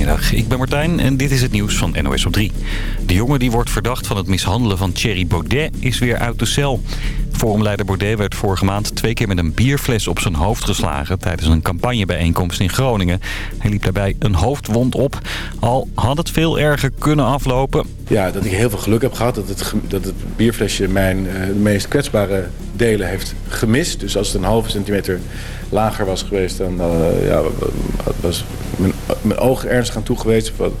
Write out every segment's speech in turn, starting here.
Goedemiddag, ik ben Martijn en dit is het nieuws van NOS op 3. De jongen die wordt verdacht van het mishandelen van Thierry Baudet is weer uit de cel. Forumleider Baudet werd vorige maand twee keer met een bierfles op zijn hoofd geslagen... tijdens een campagnebijeenkomst in Groningen. Hij liep daarbij een hoofdwond op. Al had het veel erger kunnen aflopen. Ja, dat ik heel veel geluk heb gehad dat het, dat het bierflesje mijn uh, meest kwetsbare delen heeft gemist. Dus als het een halve centimeter lager was geweest, dan uh, ja, was mijn, mijn oog ernstig aan toe geweest. Wat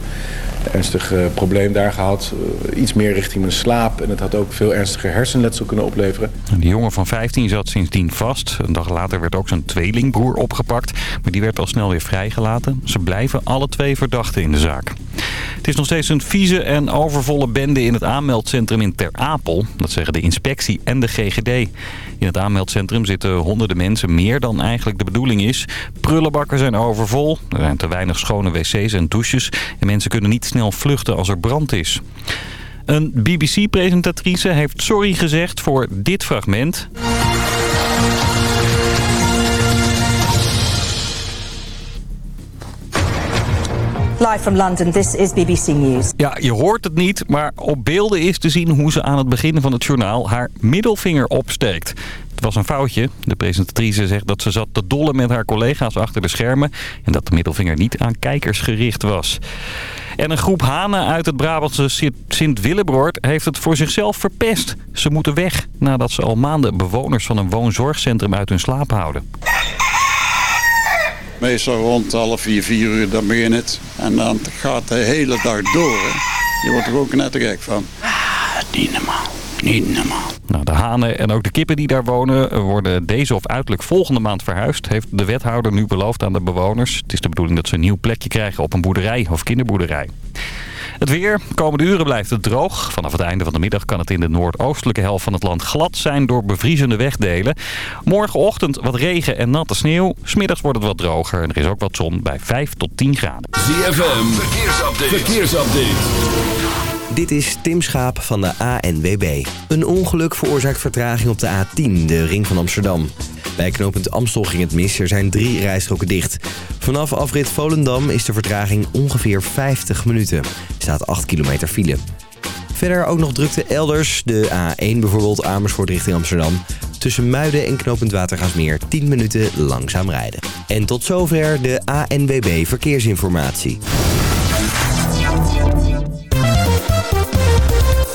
ernstig uh, probleem daar gehad. Uh, iets meer richting mijn slaap. En het had ook veel ernstiger hersenletsel kunnen opleveren. De jongen van 15 zat sindsdien vast. Een dag later werd ook zijn tweelingbroer opgepakt. Maar die werd al snel weer vrijgelaten. Ze blijven alle twee verdachten in de zaak. Het is nog steeds een vieze en overvolle bende in het aanmeldcentrum in Ter Apel. Dat zeggen de inspectie en de GGD. In het aanmeldcentrum zitten honderden mensen meer dan eigenlijk de bedoeling is. Prullenbakken zijn overvol. Er zijn te weinig schone wc's en douches. En mensen kunnen niet snel vluchten als er brand is. Een BBC-presentatrice heeft sorry gezegd voor dit fragment. Live from London, this is BBC News. Ja, je hoort het niet, maar op beelden is te zien hoe ze aan het begin van het journaal haar middelvinger opsteekt. Het was een foutje. De presentatrice zegt dat ze zat te dollen met haar collega's achter de schermen... en dat de middelvinger niet aan kijkers gericht was. En een groep hanen uit het Brabantse Sint-Willebroord heeft het voor zichzelf verpest. Ze moeten weg nadat ze al maanden bewoners van een woonzorgcentrum uit hun slaap houden. Meestal rond half vier, vier uur, dan begint het. En dan gaat de hele dag door. Hè. Je wordt er ook net gek van. Ah, niet normaal. Niet normaal. Nou, de hanen en ook de kippen die daar wonen worden deze of uiterlijk volgende maand verhuisd. Heeft de wethouder nu beloofd aan de bewoners. Het is de bedoeling dat ze een nieuw plekje krijgen op een boerderij of kinderboerderij. Het weer. Komende uren blijft het droog. Vanaf het einde van de middag kan het in de noordoostelijke helft van het land glad zijn door bevriezende wegdelen. Morgenochtend wat regen en natte sneeuw. Smiddags wordt het wat droger en er is ook wat zon bij 5 tot 10 graden. ZFM. Verkeersupdate. Verkeersupdate. Dit is Tim Schaap van de ANWB. Een ongeluk veroorzaakt vertraging op de A10, de ring van Amsterdam. Bij knooppunt Amstel ging het mis, er zijn drie rijstroken dicht. Vanaf afrit Volendam is de vertraging ongeveer 50 minuten. Staat 8 kilometer file. Verder ook nog drukte elders, de A1 bijvoorbeeld Amersfoort richting Amsterdam. Tussen Muiden en knooppunt Watergaasmeer 10 minuten langzaam rijden. En tot zover de ANWB Verkeersinformatie.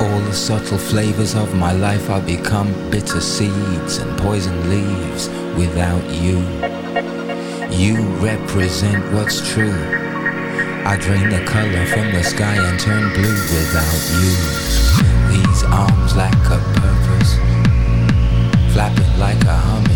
All the subtle flavors of my life are become bitter seeds and poison leaves without you. You represent what's true. I drain the color from the sky and turn blue without you. These arms lack a purpose, flapping like a humming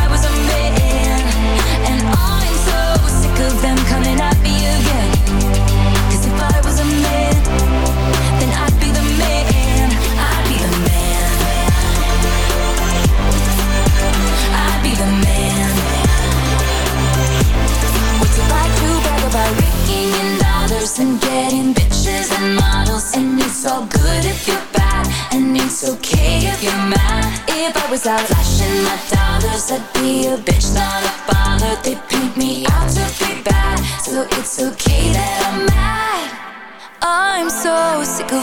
of them coming at me again. Cause if I was a man, then I'd be the man. I'd be the man. I'd be the man. What's it like to brag about raking in dollars and getting bitches and models? And it's all good if you're bad, and it's okay if you're mad. If I was out flashing my dollars, I'd be a bitch, not a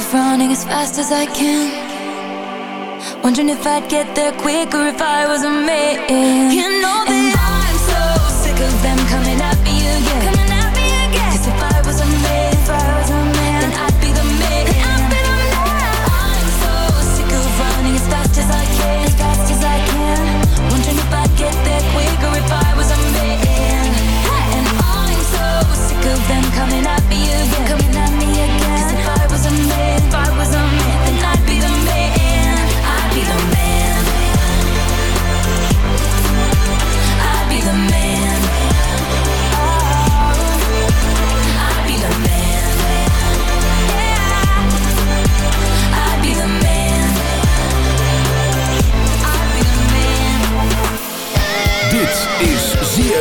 so sick of running as fast as I can. Wondering if I'd get there quicker if I was a man. You know that I'm so sick of them coming at me again.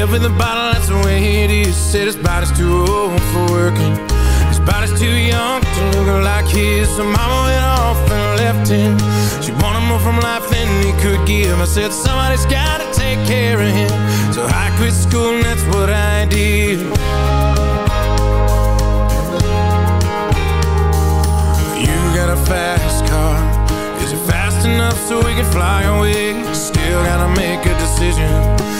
Live in the bottle, that's the way it is. Said his body's too old for working. His body's too young to look like his. So mama went off and left him. She wanted more from life than he could give. I said, somebody's gotta take care of him. So I quit school and that's what I did. You got a fast car. Is it fast enough so we can fly away? Still gotta make a decision.